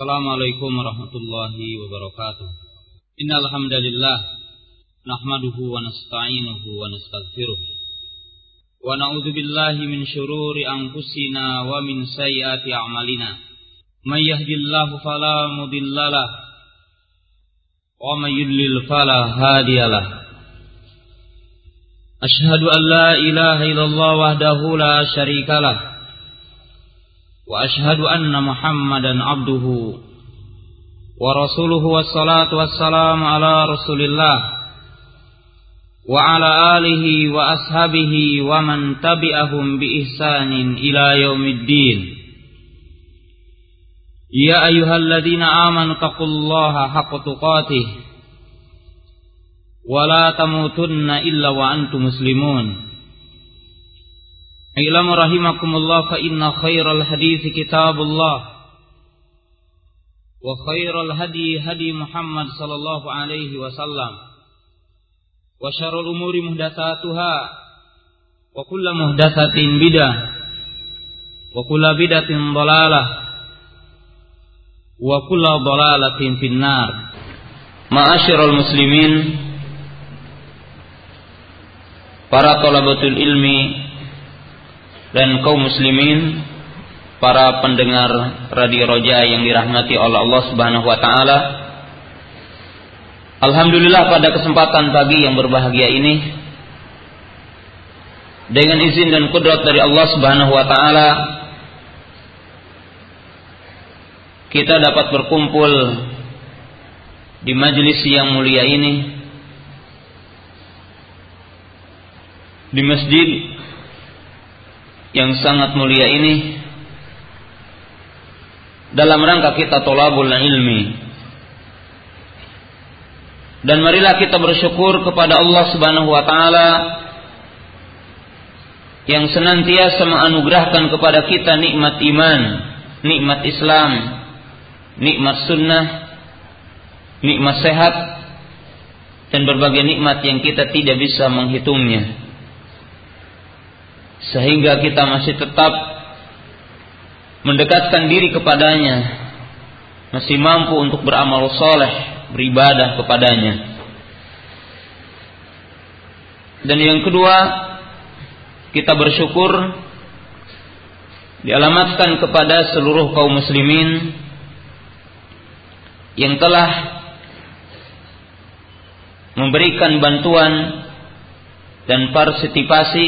Assalamualaikum warahmatullahi wabarakatuh. Innal alhamdulillah. nahmaduhu wa nasta'inuhu wa nastaghfiruh. Wa na'udzu min shururi anfusina wa min sayyiati a'malina. May yahdihillahu fala wa may yudlil fala. Ashhadu an la wahdahu la syarikalah وأشهد أن محمدا عبده ورسوله والصلاة والسلام على رسول الله وعلى آله وأصحابه ومن تبعهم بإحسان إلى يوم الدين. يا أيها الذين آمنوا اتقوا الله حق تقاته ولا تموتن إلا وأنتم مسلمون. اعلموا رحمكم الله فإن خير الحديث كتاب الله وخير الهدي هدي محمد صلى الله عليه وسلم وشر الأمور محدثاتها وكل محدثة بدعة وكل بدعة ضلالة وكل ضلالة في النار معاشر المسلمين para talabatul ilmi dan kaum muslimin, para pendengar Radio Roja yang dirahmati oleh Allah Subhanahu wa taala. Alhamdulillah pada kesempatan pagi yang berbahagia ini dengan izin dan kudrat dari Allah Subhanahu wa taala kita dapat berkumpul di majelis yang mulia ini di masjid yang sangat mulia ini dalam rangka kita tolabul ilmi. Dan marilah kita bersyukur kepada Allah Subhanahu wa taala yang senantiasa menganugerahkan kepada kita nikmat iman, nikmat Islam, nikmat sunnah, nikmat sehat dan berbagai nikmat yang kita tidak bisa menghitungnya sehingga kita masih tetap mendekatkan diri kepadanya masih mampu untuk beramal soleh beribadah kepadanya. Dan yang kedua kita bersyukur dialamatkan kepada seluruh kaum muslimin yang telah memberikan bantuan dan partisipasi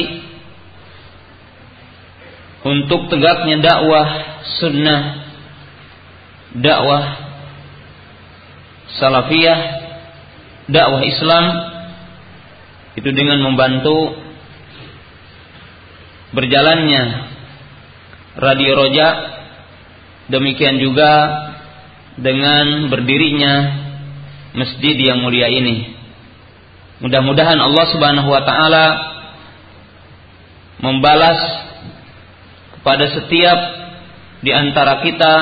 untuk tegaknya dakwah sunnah, dakwah salafiyah, dakwah Islam itu dengan membantu berjalannya Radio Roja demikian juga dengan berdirinya masjid yang mulia ini. Mudah-mudahan Allah Subhanahu wa taala membalas pada setiap di antara kita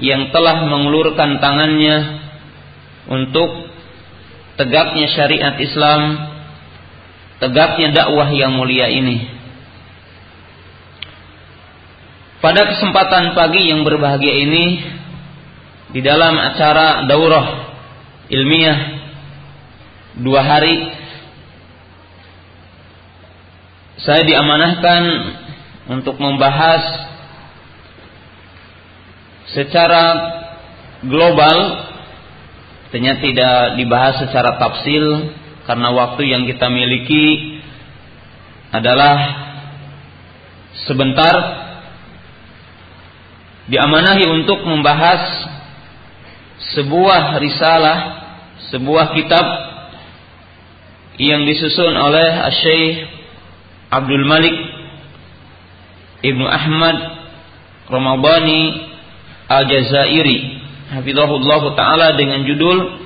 yang telah mengulurkan tangannya untuk tegaknya syariat Islam, tegaknya dakwah yang mulia ini. Pada kesempatan pagi yang berbahagia ini di dalam acara daurah ilmiah dua hari saya diamanahkan untuk membahas secara global ternyata tidak dibahas secara tafsil karena waktu yang kita miliki adalah sebentar diamanahi untuk membahas sebuah risalah, sebuah kitab yang disusun oleh Syekh Abdul Malik Ibnu Ahmad Ramadhani Al-Jazairi hafizahullah taala dengan judul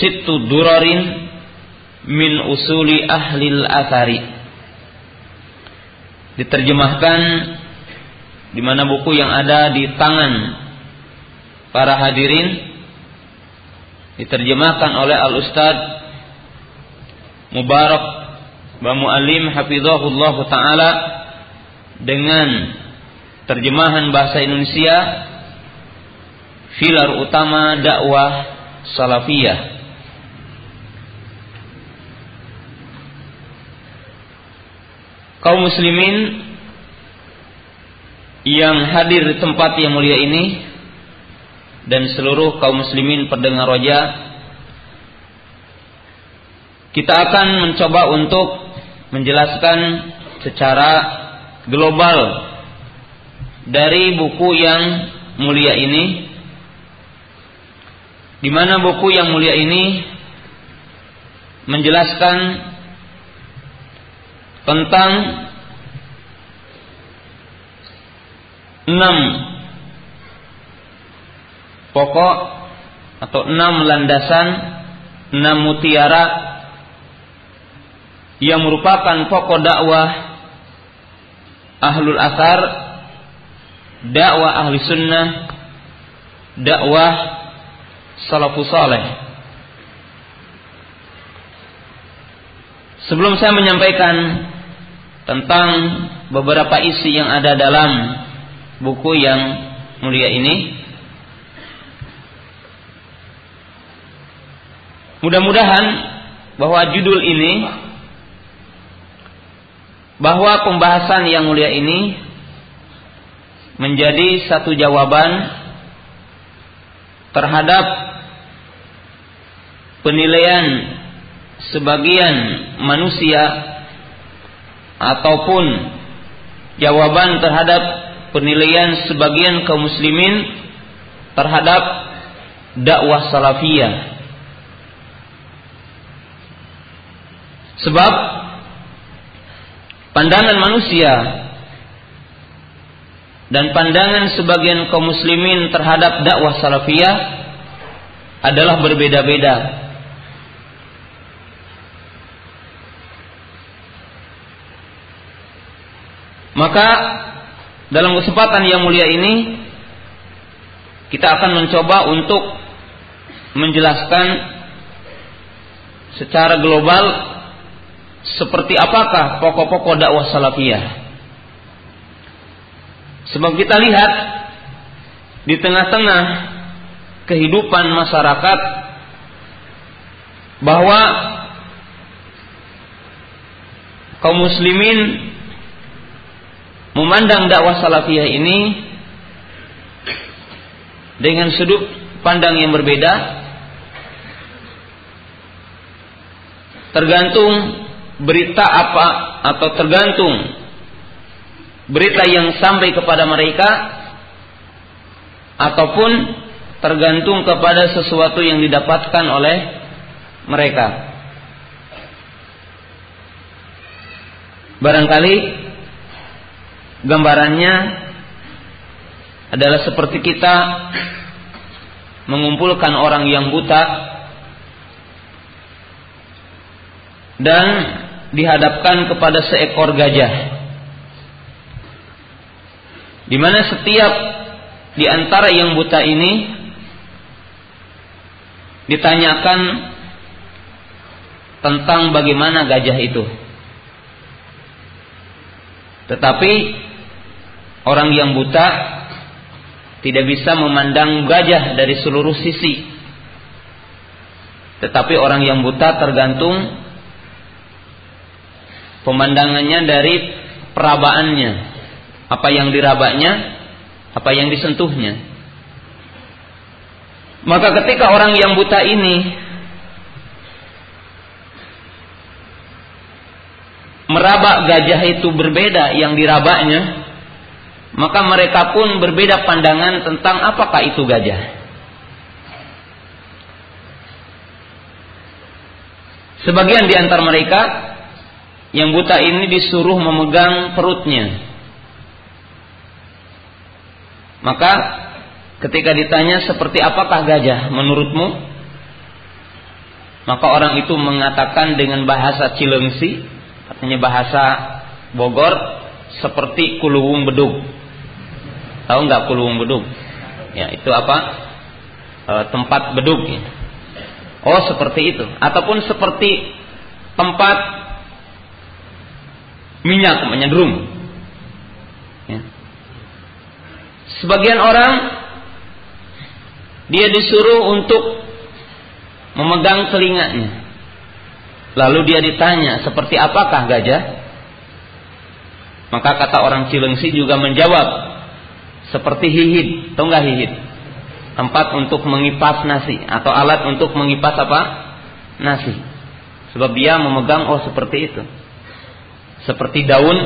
Sittu Durarin min Usuli Ahlil Athari. Diterjemahkan di mana buku yang ada di tangan para hadirin diterjemahkan oleh Al Ustad Mubarak wa Muallim hafizahullah taala dengan terjemahan bahasa Indonesia filar utama dakwah salafiyah. Kaum muslimin yang hadir di tempat yang mulia ini dan seluruh kaum muslimin pendengar roja kita akan mencoba untuk menjelaskan secara global. Dari buku yang mulia ini. Di mana buku yang mulia ini menjelaskan tentang enam pokok atau enam landasan, enam mutiara yang merupakan pokok dakwah ahlul asar, dakwah ahli sunnah, dakwah salafus saleh. Sebelum saya menyampaikan tentang beberapa isi yang ada dalam buku yang mulia ini, mudah-mudahan bahwa judul ini bahwa pembahasan yang mulia ini menjadi satu jawaban terhadap penilaian sebagian manusia ataupun jawaban terhadap penilaian sebagian kaum muslimin terhadap dakwah salafiyah. Sebab pandangan manusia dan pandangan sebagian kaum muslimin terhadap dakwah salafiyah adalah berbeda-beda. Maka dalam kesempatan yang mulia ini kita akan mencoba untuk menjelaskan secara global seperti apakah pokok-pokok dakwah salafiyah. Sebab kita lihat di tengah-tengah kehidupan masyarakat bahwa kaum muslimin memandang dakwah salafiyah ini dengan sudut pandang yang berbeda tergantung berita apa atau tergantung berita yang sampai kepada mereka ataupun tergantung kepada sesuatu yang didapatkan oleh mereka. Barangkali gambarannya adalah seperti kita mengumpulkan orang yang buta dan dihadapkan kepada seekor gajah. Di mana setiap di antara yang buta ini ditanyakan tentang bagaimana gajah itu. Tetapi orang yang buta tidak bisa memandang gajah dari seluruh sisi. Tetapi orang yang buta tergantung pemandangannya dari perabaannya. Apa yang dirabanya apa yang disentuhnya. Maka ketika orang yang buta ini meraba gajah itu berbeda yang dirabanya maka mereka pun berbeda pandangan tentang apakah itu gajah. Sebagian di antara mereka yang buta ini disuruh memegang perutnya. Maka ketika ditanya seperti apakah gajah menurutmu? Maka orang itu mengatakan dengan bahasa Cilengsi, artinya bahasa Bogor, seperti kuluwung bedug. Tahu nggak kuluwung bedug? Ya, itu apa? E, tempat bedug. Ya. Oh, seperti itu. Ataupun seperti tempat minyak menyedrum. Ya. Sebagian orang dia disuruh untuk memegang telinganya. Lalu dia ditanya, seperti apakah gajah? Maka kata orang Cilengsi juga menjawab, seperti hihit, atau enggak hihit? Tempat untuk mengipas nasi atau alat untuk mengipas apa? Nasi. Sebab dia memegang oh seperti itu. Seperti daun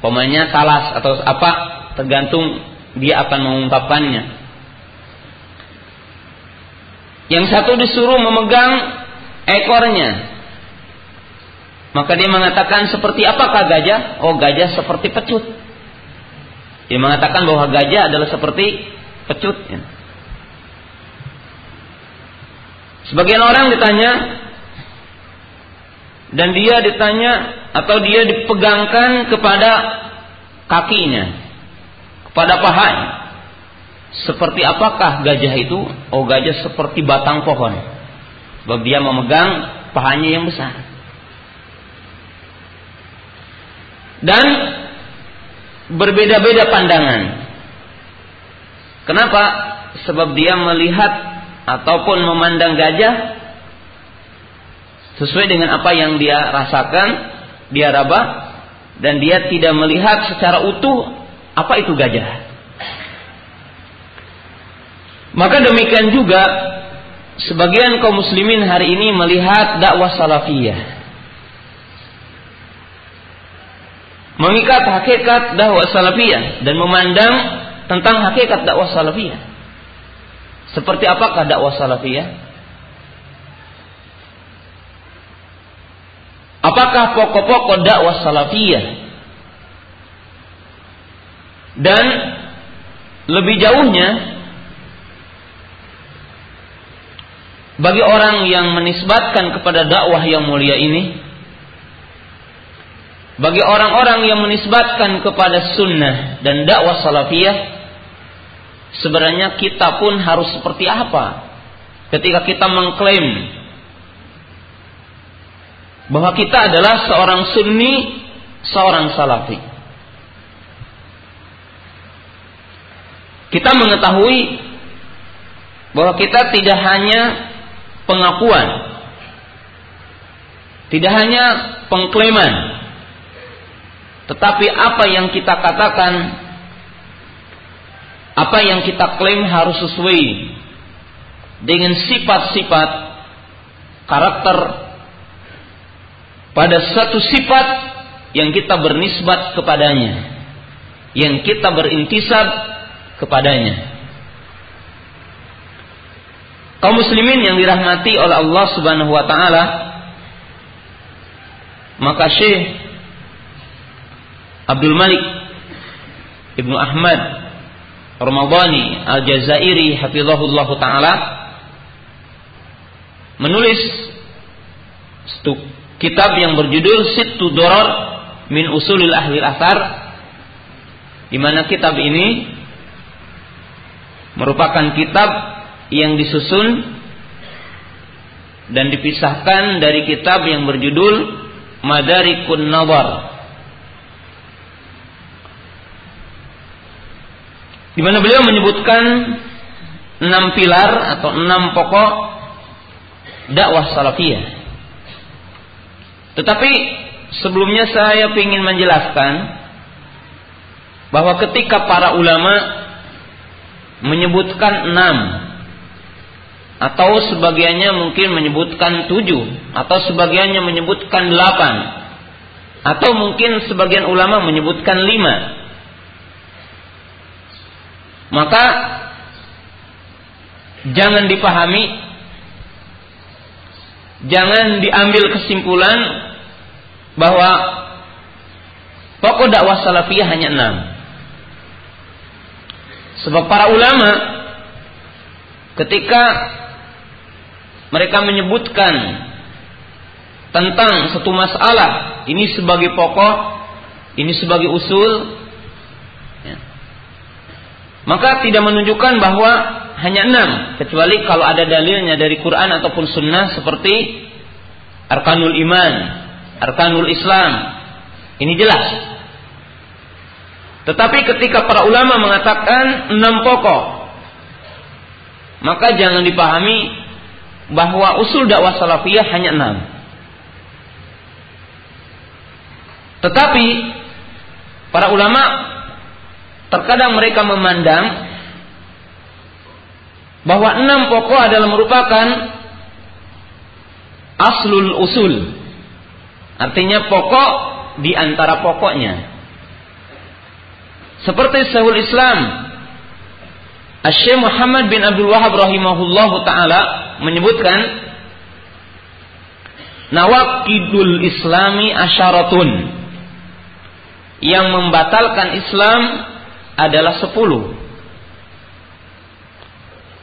pemainnya talas atau apa tergantung dia akan mengungkapkannya. Yang satu disuruh memegang ekornya. Maka dia mengatakan seperti apakah gajah? Oh gajah seperti pecut. Dia mengatakan bahwa gajah adalah seperti pecut. Sebagian orang ditanya dan dia ditanya atau dia dipegangkan kepada kakinya, kepada pahanya. Seperti apakah gajah itu? Oh gajah seperti batang pohon. Sebab dia memegang pahanya yang besar. Dan berbeda-beda pandangan. Kenapa? Sebab dia melihat ataupun memandang gajah sesuai dengan apa yang dia rasakan, dia raba dan dia tidak melihat secara utuh apa itu gajah. Maka demikian juga sebagian kaum muslimin hari ini melihat dakwah salafiyah. Mengikat hakikat dakwah salafiyah dan memandang tentang hakikat dakwah salafiyah. Seperti apakah dakwah salafiyah? Apakah pokok-pokok dakwah salafiyah? Dan lebih jauhnya bagi orang yang menisbatkan kepada dakwah yang mulia ini bagi orang-orang yang menisbatkan kepada sunnah dan dakwah salafiyah sebenarnya kita pun harus seperti apa ketika kita mengklaim bahwa kita adalah seorang sunni seorang salafi kita mengetahui bahwa kita tidak hanya pengakuan. Tidak hanya pengklaiman. Tetapi apa yang kita katakan apa yang kita klaim harus sesuai dengan sifat-sifat karakter pada satu sifat yang kita bernisbat kepadanya yang kita berintisab kepadanya. Kaum muslimin yang dirahmati oleh Allah Subhanahu wa taala maka Syekh Abdul Malik Ibnu Ahmad Ramadhani Al-Jazairi hafizahullah taala menulis kitab yang berjudul Sittu Dorar min Usulil Ahli Athar di mana kitab ini merupakan kitab yang disusun dan dipisahkan dari kitab yang berjudul Madarikun Nawar di mana beliau menyebutkan enam pilar atau enam pokok dakwah salafiyah. Tetapi sebelumnya saya ingin menjelaskan bahwa ketika para ulama menyebutkan enam atau sebagiannya mungkin menyebutkan tujuh atau sebagiannya menyebutkan delapan atau mungkin sebagian ulama menyebutkan lima maka jangan dipahami jangan diambil kesimpulan bahwa pokok dakwah salafiyah hanya enam sebab para ulama ketika mereka menyebutkan tentang satu masalah ini sebagai pokok, ini sebagai usul, ya. maka tidak menunjukkan bahwa hanya enam, kecuali kalau ada dalilnya dari Quran ataupun Sunnah seperti arkanul iman, arkanul Islam, ini jelas. Tetapi ketika para ulama mengatakan enam pokok, maka jangan dipahami bahwa usul dakwah salafiyah hanya enam. Tetapi para ulama terkadang mereka memandang bahwa enam pokok adalah merupakan aslul usul. Artinya pokok di antara pokoknya. Seperti Syekhul Islam Asy Muhammad bin Abdul Wahab rahimahullahu taala menyebutkan Nawakidul Islami asyaratun yang membatalkan Islam adalah sepuluh.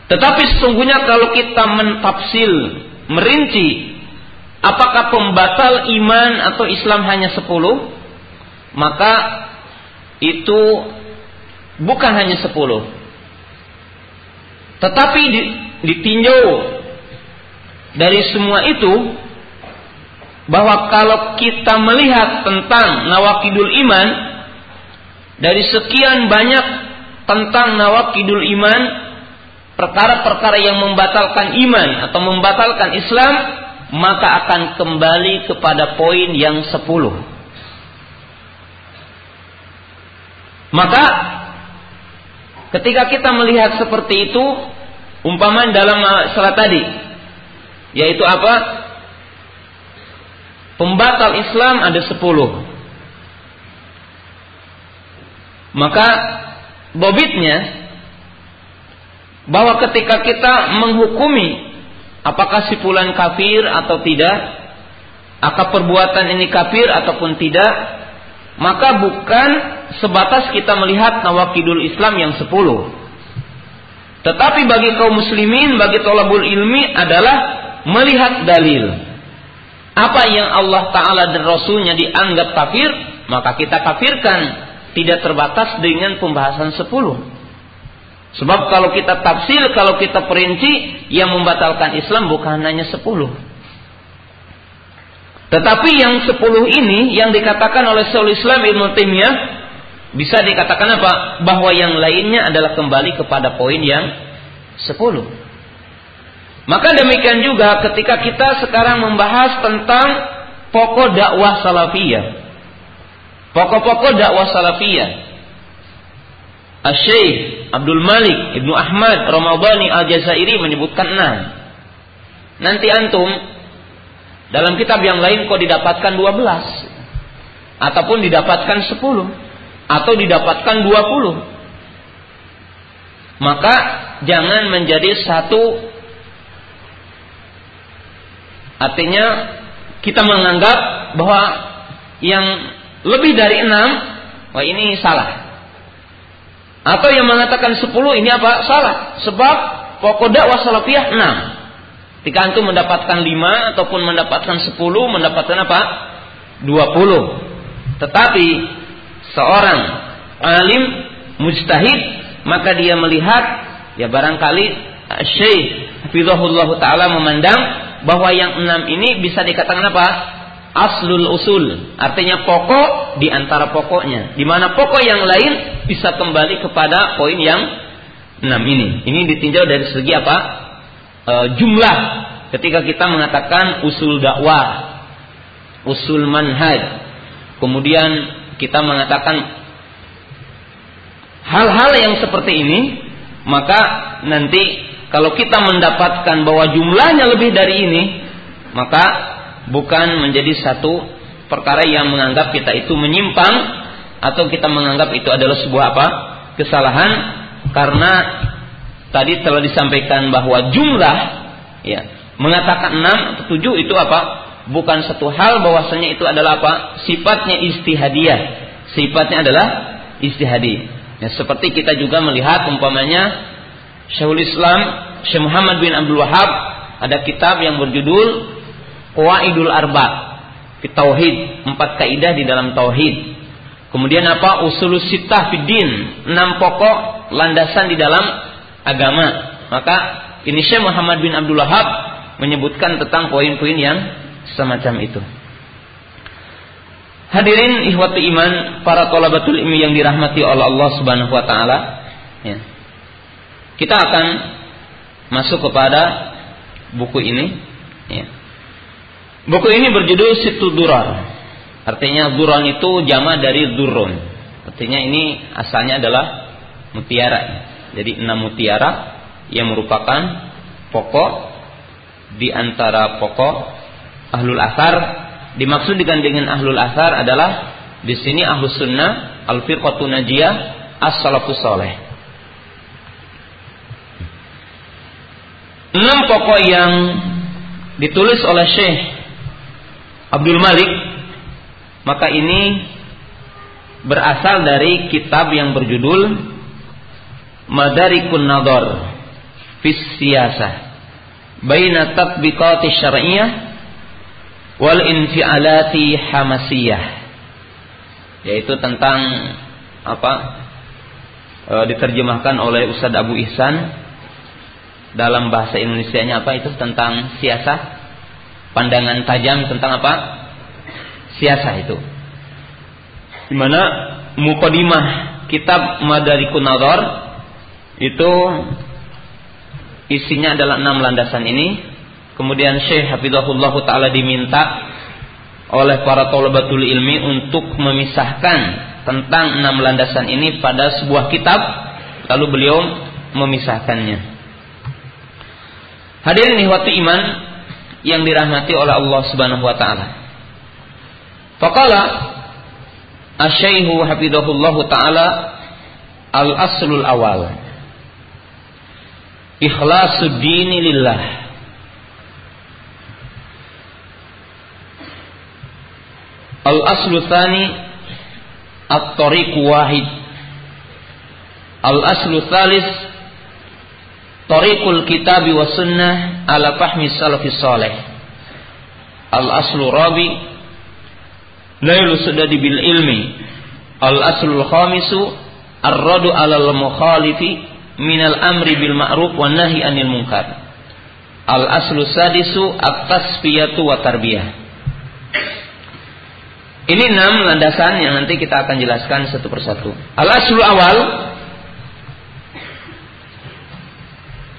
Tetapi sesungguhnya kalau kita mentafsil, merinci apakah pembatal iman atau Islam hanya sepuluh, maka itu bukan hanya sepuluh. Tetapi ditinjau dari semua itu bahwa kalau kita melihat tentang nawakidul iman dari sekian banyak tentang nawakidul iman perkara-perkara yang membatalkan iman atau membatalkan Islam maka akan kembali kepada poin yang sepuluh maka ketika kita melihat seperti itu umpama dalam salat tadi yaitu apa Pembatal Islam ada sepuluh. Maka bobitnya bahwa ketika kita menghukumi apakah si fulan kafir atau tidak, apakah perbuatan ini kafir ataupun tidak, maka bukan sebatas kita melihat nawakidul Islam yang sepuluh. Tetapi bagi kaum muslimin, bagi tolabul ilmi adalah melihat dalil apa yang Allah Ta'ala dan Rasulnya dianggap kafir, maka kita kafirkan. Tidak terbatas dengan pembahasan sepuluh. Sebab kalau kita tafsir, kalau kita perinci, yang membatalkan Islam bukan hanya sepuluh. Tetapi yang sepuluh ini, yang dikatakan oleh Saul Islam Ibn Taimiyah, bisa dikatakan apa? Bahwa yang lainnya adalah kembali kepada poin yang sepuluh. Maka demikian juga ketika kita sekarang membahas tentang pokok dakwah salafiyah. Pokok-pokok dakwah salafiyah. Asy-Syaikh Abdul Malik Ibnu Ahmad Ramadhani Al-Jazairi menyebutkan enam. Nanti antum dalam kitab yang lain kok didapatkan 12 ataupun didapatkan 10 atau didapatkan 20. Maka jangan menjadi satu Artinya kita menganggap bahwa yang lebih dari enam, wah ini salah. Atau yang mengatakan sepuluh ini apa? Salah. Sebab pokok dakwah salafiyah enam. Jika antum mendapatkan lima ataupun mendapatkan sepuluh, mendapatkan apa? Dua puluh. Tetapi seorang alim mujtahid maka dia melihat ya barangkali Syekh Hafizahullah Ta'ala memandang bahwa yang enam ini bisa dikatakan apa? Aslul usul, artinya pokok di antara pokoknya. Di mana pokok yang lain bisa kembali kepada poin yang enam ini. Ini ditinjau dari segi apa? E, jumlah. Ketika kita mengatakan usul dakwah, usul manhaj, kemudian kita mengatakan hal-hal yang seperti ini, maka nanti kalau kita mendapatkan bahwa jumlahnya lebih dari ini, maka bukan menjadi satu perkara yang menganggap kita itu menyimpang atau kita menganggap itu adalah sebuah apa? kesalahan karena tadi telah disampaikan bahwa jumlah ya mengatakan 6 atau 7 itu apa? bukan satu hal bahwasanya itu adalah apa? sifatnya istihadiyah. Sifatnya adalah istihadi. Ya, seperti kita juga melihat umpamanya Syekhul Islam Syekh Muhammad bin Abdul Wahab ada kitab yang berjudul Qawaidul Arba Tauhid, empat kaidah di dalam tauhid. Kemudian apa? Usulus sittah fiddin, enam pokok landasan di dalam agama. Maka ini Syekh Muhammad bin Abdul Wahab menyebutkan tentang poin-poin yang semacam itu. Hadirin ihwatu iman, para tolabatul ilmi yang dirahmati oleh Allah Subhanahu wa taala. Ya kita akan masuk kepada buku ini. Ya. Buku ini berjudul Situ Durar. Artinya duran itu jama dari durun. Artinya ini asalnya adalah mutiara. Jadi enam mutiara yang merupakan pokok di antara pokok ahlul asar. Dimaksudkan dengan ahlul asar adalah di sini ahlus sunnah, al firqatun najiyah, as-salafus soleh. Enam pokok yang ditulis oleh Syekh Abdul Malik maka ini berasal dari kitab yang berjudul Madarikun Nador Fis Siyasah Baina Tatbiqati Syar'iyah Wal Infialati Hamasiyah Yaitu tentang apa e, diterjemahkan oleh Ustadz Abu Ihsan dalam bahasa Indonesia-nya apa itu? Tentang siasah pandangan tajam tentang apa siasah itu. Di mana mukadimah kitab Madarikun Nadhar itu isinya adalah enam landasan ini. Kemudian Syekh Hafizahullah taala diminta oleh para talabatul ilmi untuk memisahkan tentang enam landasan ini pada sebuah kitab. Lalu beliau memisahkannya. Hadirin ihwati iman yang dirahmati oleh Allah Subhanahu wa taala Faqala Asyaihu hafidhahullah ta'ala Al-aslul awal Ikhlasu dini lillah Al-aslu thani At-tariq wahid Al-aslu thalis Tariqul kitabi wa sunnah Ala fahmi salafis salih Al-aslu rabi Lailu sudadi bil ilmi. Al aslul khamisu ar-radu alal mukhalifi minal amri bil ma'ruf wa nahi anil munkar. Al aslu sadisu at-tasfiyatu wa tarbiyah. Ini enam landasan yang nanti kita akan jelaskan satu persatu. Al aslu awal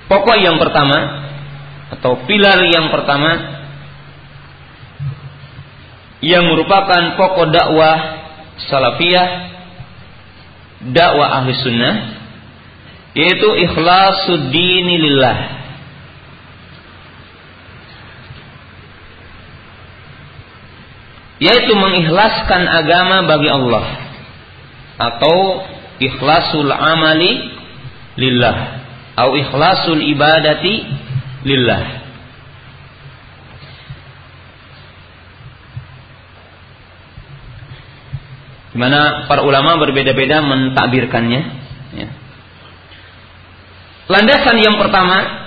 pokok yang pertama atau pilar yang pertama yang merupakan pokok dakwah salafiyah dakwah ahli sunnah yaitu ikhlasuddini lillah. Yaitu mengikhlaskan agama bagi Allah. Atau ikhlasul amali lillah. Atau ikhlasul ibadati lillah di mana para ulama berbeda-beda mentakbirkannya. Ya. Landasan yang pertama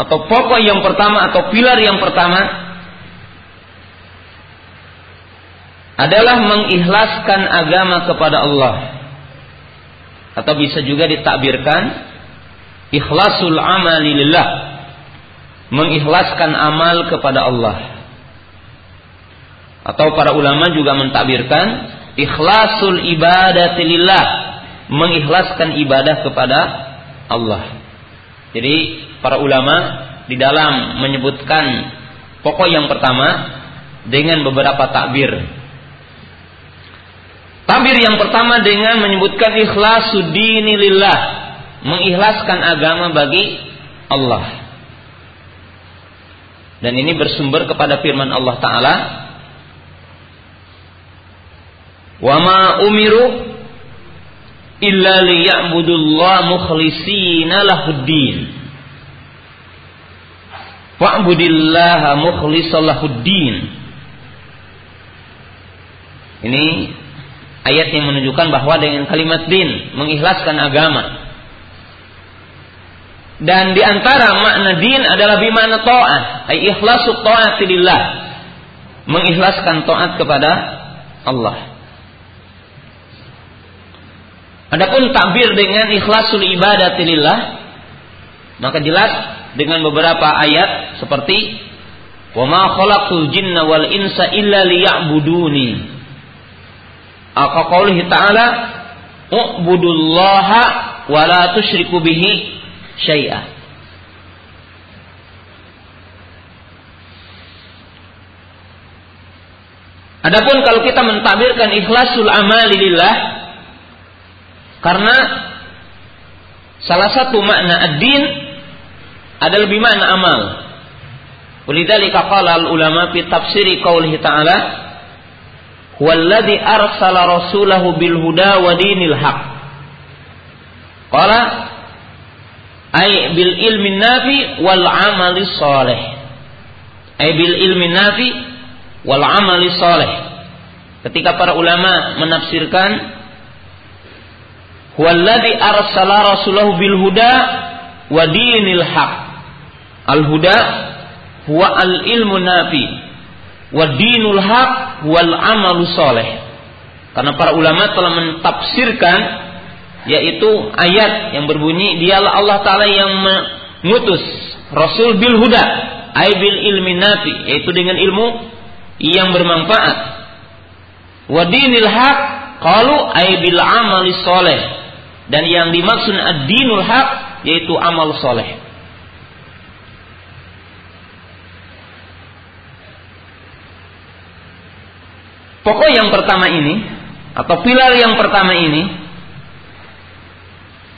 atau pokok yang pertama atau pilar yang pertama adalah mengikhlaskan agama kepada Allah atau bisa juga ditakbirkan ikhlasul amali lillah mengikhlaskan amal kepada Allah atau para ulama juga mentakbirkan ikhlasul ibadah lillah, mengikhlaskan ibadah kepada Allah. Jadi para ulama di dalam menyebutkan pokok yang pertama dengan beberapa takbir. Takbir yang pertama dengan menyebutkan ikhlasuddini lillah, mengikhlaskan agama bagi Allah. Dan ini bersumber kepada firman Allah Ta'ala Wa ma umiru illa liya'budullah mukhlisina lahuddin. Fa'budillaha mukhlishan lahuddin. Ini ayat yang menunjukkan bahwa dengan kalimat din mengikhlaskan agama. Dan di antara makna din adalah bimana ta'at, ay ikhlasu ta'ati lillah. Mengikhlaskan taat kepada Allah. Adapun takbir dengan ikhlasul ibadatillah maka jelas dengan beberapa ayat seperti wa ma khalaqul jinna wal insa illa liya'buduni. Aka qaulihi ta'ala u'budullaha wa la tusyriku bihi syai'a. Adapun kalau kita mentabirkan ikhlasul amali lillah karena salah satu makna ad-din lebih makna amal. Walidzalika qala al-ulama fi tafsiri qaulihi ta'ala Walladhi arsala rasulahu bil huda wa dinil haq. Qala ay bil ilmi nafi wal amali salih. Ay bil ilmi nafi wal amali salih. Ketika para ulama menafsirkan Walladhi arsala rasulahu bil huda wa dinil haq. Al huda huwa al ilmu nafi wa dinul haq wal amalu soleh. Karena para ulama telah mentafsirkan yaitu ayat yang berbunyi dialah Allah taala yang mengutus rasul bil huda ay bil ilmi nafi yaitu dengan ilmu yang bermanfaat. Wa dinil haq qalu ay bil amali soleh dan yang dimaksud ad-dinul haq yaitu amal soleh. Pokok yang pertama ini atau pilar yang pertama ini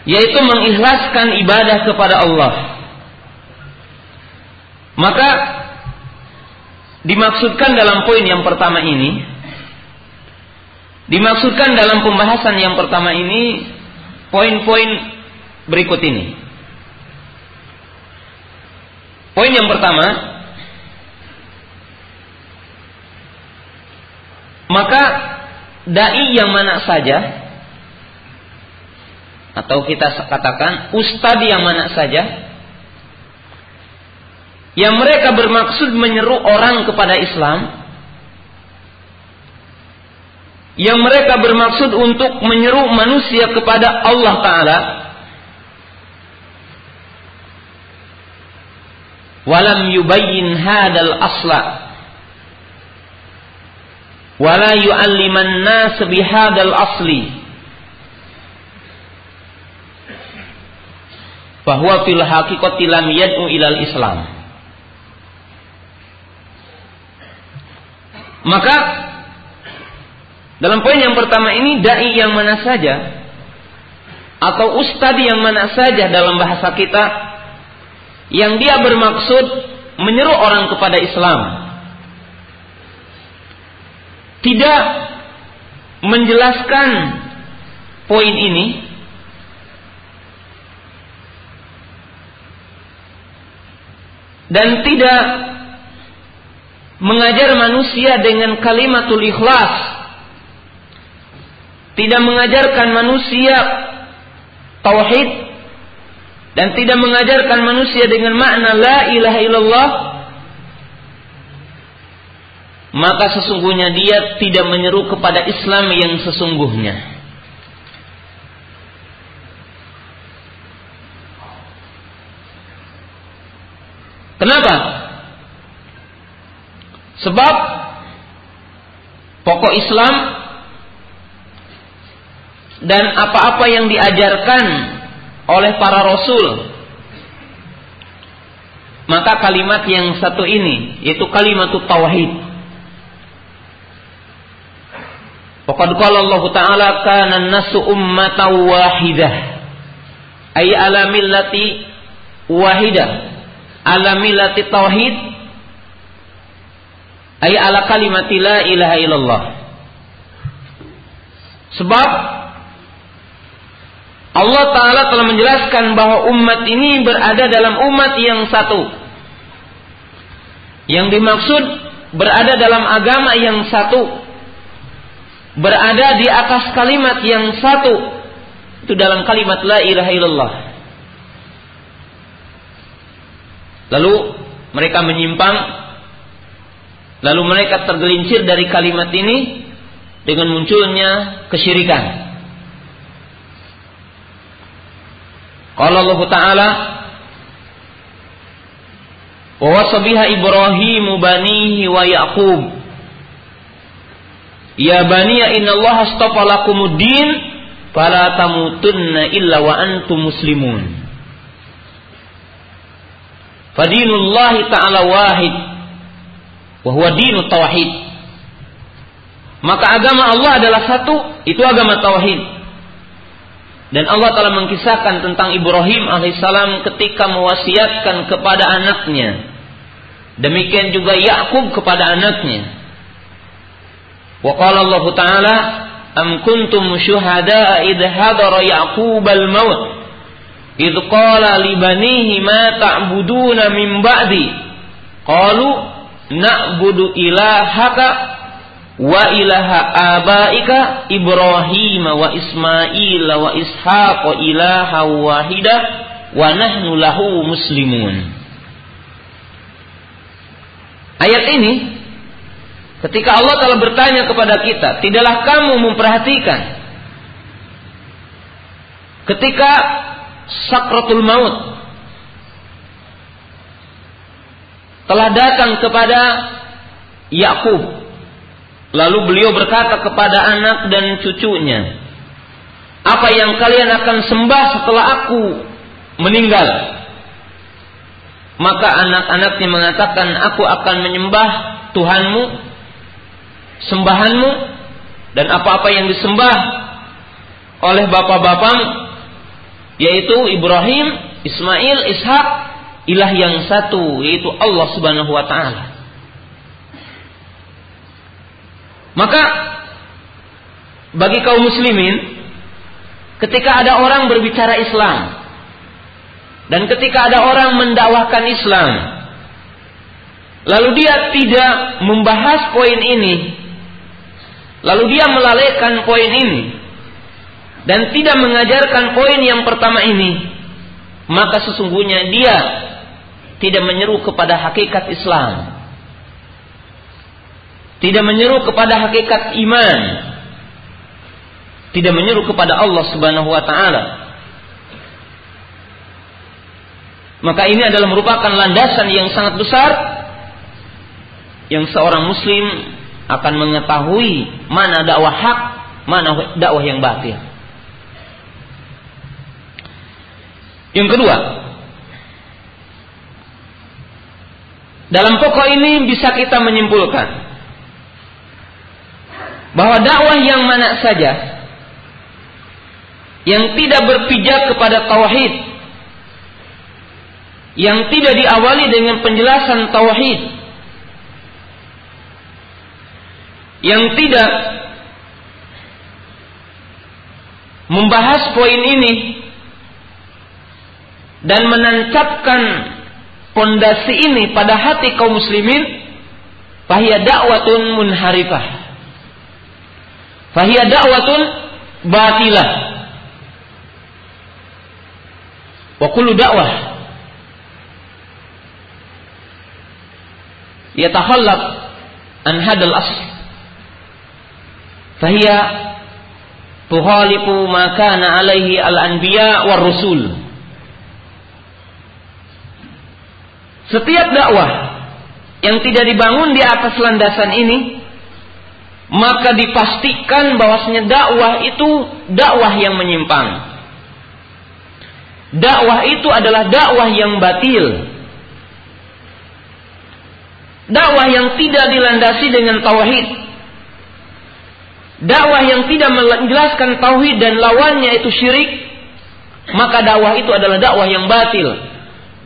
yaitu mengikhlaskan ibadah kepada Allah. Maka dimaksudkan dalam poin yang pertama ini dimaksudkan dalam pembahasan yang pertama ini poin-poin berikut ini. Poin yang pertama Maka dai yang mana saja atau kita katakan ustadz yang mana saja yang mereka bermaksud menyeru orang kepada Islam yang mereka bermaksud untuk menyeru manusia kepada Allah taala. Walam yubayyin hadal asla. Wala yu'alliman nas bihadal asli. Bahwa fil haqiqati lam yad'u ilal Islam. Maka dalam poin yang pertama ini dai yang mana saja atau ustadi yang mana saja dalam bahasa kita yang dia bermaksud menyeru orang kepada Islam. Tidak menjelaskan poin ini. Dan tidak mengajar manusia dengan kalimatul ikhlas tidak mengajarkan manusia tauhid dan tidak mengajarkan manusia dengan makna la ilaha illallah maka sesungguhnya dia tidak menyeru kepada Islam yang sesungguhnya. Kenapa? Sebab pokok Islam dan apa-apa yang diajarkan oleh para rasul maka kalimat yang satu ini yaitu kalimat tauhid Waqad qala Allah Ta'ala kana nasu ummatan wahidah. Ay ala millati wahidah. Ala millati tauhid. Ay ala kalimati la ilaha illallah. Sebab Allah Ta'ala telah menjelaskan bahwa umat ini berada dalam umat yang satu. Yang dimaksud berada dalam agama yang satu. Berada di atas kalimat yang satu. Itu dalam kalimat la ilaha illallah. Lalu mereka menyimpang. Lalu mereka tergelincir dari kalimat ini dengan munculnya kesyirikan Qala Allah Ta'ala wa wasabiha Ibrahim banihi wa Yaqub Ya bani ya Allah astafa lakumuddin fala tamutunna illa wa antum muslimun. Fadinullahi ta'ala wahid wa huwa dinu tauhid. Maka agama Allah adalah satu, itu agama tauhid. Dan Allah telah mengkisahkan tentang Ibrahim alaihissalam ketika mewasiatkan kepada anaknya. Demikian juga Yakub kepada anaknya. Wa qala Allah Ta'ala am kuntum syuhada idh hadara Yaqub al-maut idh qala li banihi ma ta'buduna min ba'di qalu na'budu ilahaka wa ilaha abaika Ibrahim wa Ismail wa Ishaq ilaha wahida wa nahnu lahu muslimun. Ayat ini ketika Allah telah bertanya kepada kita, tidaklah kamu memperhatikan ketika sakratul maut telah datang kepada Yakub Lalu beliau berkata kepada anak dan cucunya, "Apa yang kalian akan sembah setelah aku meninggal?" Maka anak-anaknya mengatakan, "Aku akan menyembah Tuhanmu, sembahanmu, dan apa-apa yang disembah oleh bapak-bapakmu, yaitu Ibrahim, Ismail, Ishak, ilah yang satu, yaitu Allah Subhanahu wa taala." Maka bagi kaum muslimin ketika ada orang berbicara Islam dan ketika ada orang mendakwahkan Islam lalu dia tidak membahas poin ini lalu dia melalaikan poin ini dan tidak mengajarkan poin yang pertama ini maka sesungguhnya dia tidak menyeru kepada hakikat Islam tidak menyeru kepada hakikat iman, tidak menyeru kepada Allah Subhanahu wa taala. Maka ini adalah merupakan landasan yang sangat besar yang seorang muslim akan mengetahui mana dakwah hak, mana dakwah yang batil. Yang kedua, dalam pokok ini bisa kita menyimpulkan bahwa dakwah yang mana saja yang tidak berpijak kepada tauhid yang tidak diawali dengan penjelasan tauhid yang tidak membahas poin ini dan menancapkan pondasi ini pada hati kaum muslimin fahiya dakwatun munharifah Fahiyah dakwatun batilah. Wa kullu dakwah yatakhallaq an hadal asl. Fahiyya tuhalifu ma kana alaihi al-anbiya war rusul. Setiap dakwah yang tidak dibangun di atas landasan ini maka dipastikan bahwasanya dakwah itu dakwah yang menyimpang. Dakwah itu adalah dakwah yang batil. Dakwah yang tidak dilandasi dengan tauhid. Dakwah yang tidak menjelaskan tauhid dan lawannya itu syirik, maka dakwah itu adalah dakwah yang batil.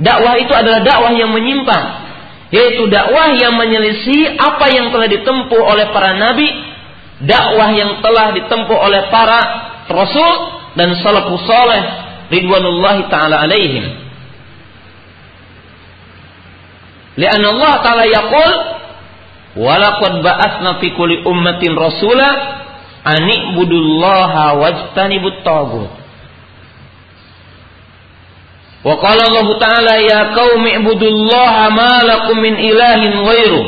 Dakwah itu adalah dakwah yang menyimpang yaitu dakwah yang menyelisih apa yang telah ditempuh oleh para nabi, dakwah yang telah ditempuh oleh para rasul dan salafus saleh ridwanullahi taala alaihim. Lian Allah taala yaqul walaqad ba'atsna fi kulli ummatin rasula an ibudullaha wajtanibut tagut. Wa qala Allah Ta'ala ya qaumi ibudullaha ma lakum min ilahin ghairu.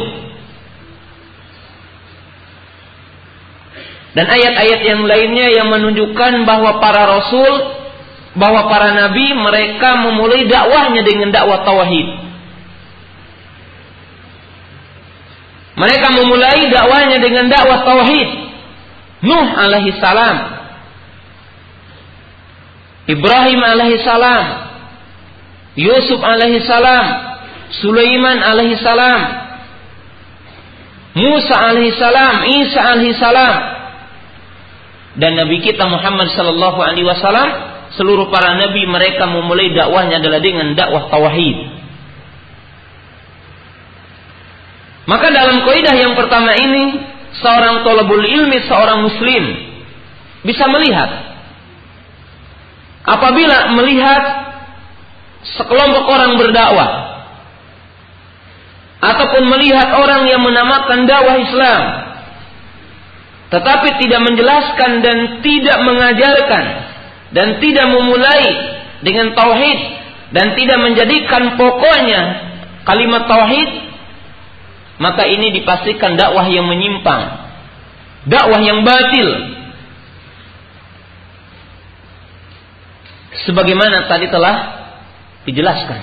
Dan ayat-ayat yang lainnya yang menunjukkan bahwa para rasul, bahwa para nabi mereka memulai dakwahnya dengan dakwah tauhid. Mereka memulai dakwahnya dengan dakwah tauhid. Nuh alaihi salam Ibrahim alaihissalam, Yusuf alaihissalam, Sulaiman alaihissalam, Musa alaihissalam, Isa alaihissalam, dan Nabi kita Muhammad sallallahu alaihi wasallam seluruh para nabi mereka memulai dakwahnya adalah dengan dakwah tauhid. Maka dalam kaidah yang pertama ini seorang tolabul ilmi, seorang muslim bisa melihat apabila melihat sekelompok orang berdakwah ataupun melihat orang yang menamakan dakwah Islam tetapi tidak menjelaskan dan tidak mengajarkan dan tidak memulai dengan tauhid dan tidak menjadikan pokoknya kalimat tauhid maka ini dipastikan dakwah yang menyimpang dakwah yang batil. Sebagaimana tadi telah dijelaskan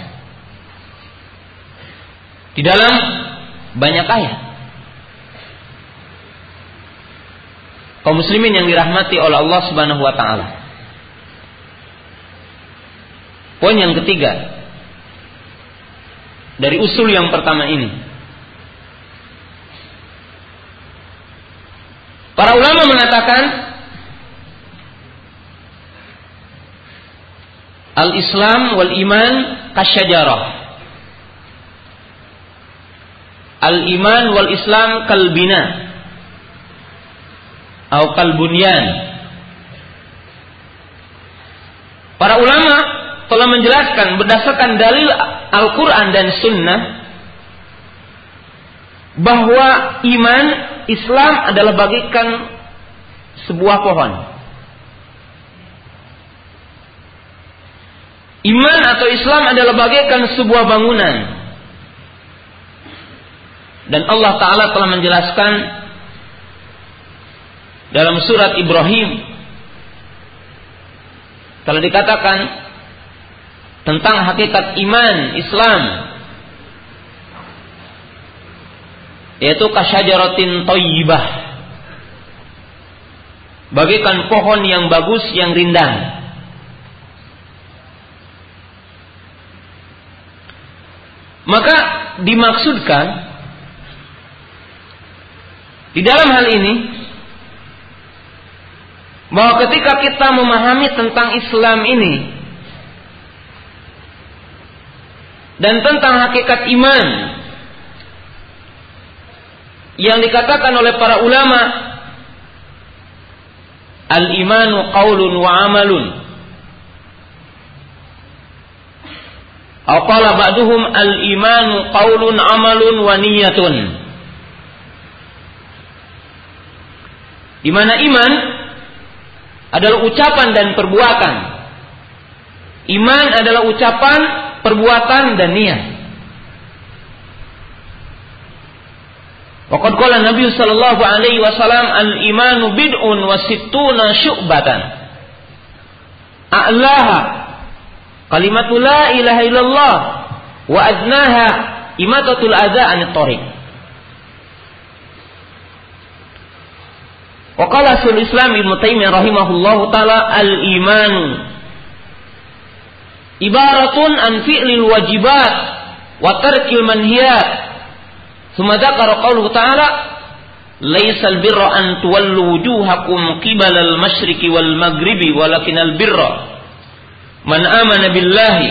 di dalam banyak ayat kaum muslimin yang dirahmati oleh Allah Subhanahu wa taala. Poin yang ketiga dari usul yang pertama ini. Para ulama mengatakan Al-Islam wal iman kasyajarah. Al-iman wal Islam kalbina atau kalbunyan. Para ulama telah menjelaskan berdasarkan dalil Al-Quran dan Sunnah bahwa iman Islam adalah bagikan sebuah pohon. Iman atau Islam adalah bagikan sebuah bangunan. Dan Allah Ta'ala telah menjelaskan dalam surat Ibrahim telah dikatakan tentang hakikat iman Islam yaitu kasyajaratin toyibah bagikan pohon yang bagus yang rindang maka dimaksudkan di dalam hal ini bahwa ketika kita memahami tentang Islam ini dan tentang hakikat iman yang dikatakan oleh para ulama al-imanu qaulun wa amalun atau ba'duhum al-imanu qaulun amalun wa niyatun di mana iman adalah ucapan dan perbuatan. Iman adalah ucapan, perbuatan dan niat. Waqad qala Nabi sallallahu alaihi wasallam al-imanu bid'un wa sittuna syu'batan. A'laha kalimatu la ilaha illallah wa adnaha imatatul adza anit tariq. Wa qala Syaikhul Islam Ibnu Taimiyah rahimahullahu taala al-iman ibaratun an fi'lil wajibat wa tarkil manhiyat. Tsumma dzakara qawluhu ta'ala laisal birra an tuwallu wujuhakum qibala al-masyriqi wal maghribi walakin al-birra man amana billahi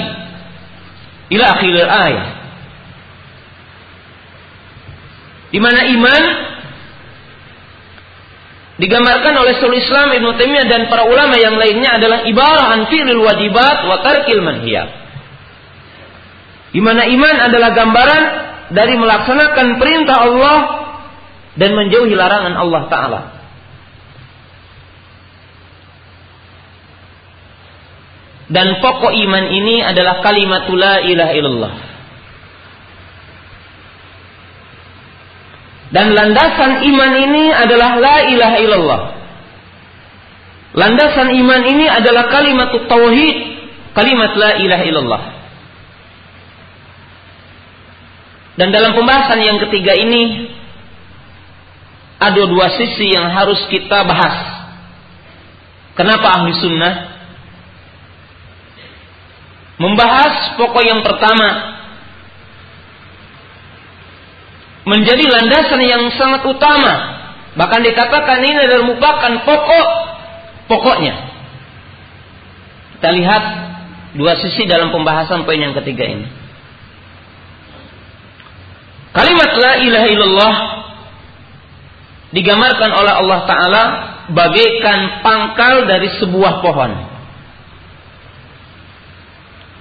ila akhir ayat. Di mana iman digambarkan oleh Sul Islam Ibnu Taimiyah dan para ulama yang lainnya adalah ibarah an fi'lil wajibat wa tarkil manhiyat. Di mana iman adalah gambaran dari melaksanakan perintah Allah dan menjauhi larangan Allah taala. Dan pokok iman ini adalah kalimatul la ilaha illallah. Dan landasan iman ini adalah la ilaha illallah. Landasan iman ini adalah kalimat tauhid, kalimat la ilaha illallah. Dan dalam pembahasan yang ketiga ini ada dua sisi yang harus kita bahas. Kenapa ahli sunnah membahas pokok yang pertama menjadi landasan yang sangat utama. Bahkan dikatakan ini adalah merupakan pokok pokoknya. Kita lihat dua sisi dalam pembahasan poin yang ketiga ini. Kalimat la ilaha illallah digambarkan oleh Allah Ta'ala bagaikan pangkal dari sebuah pohon.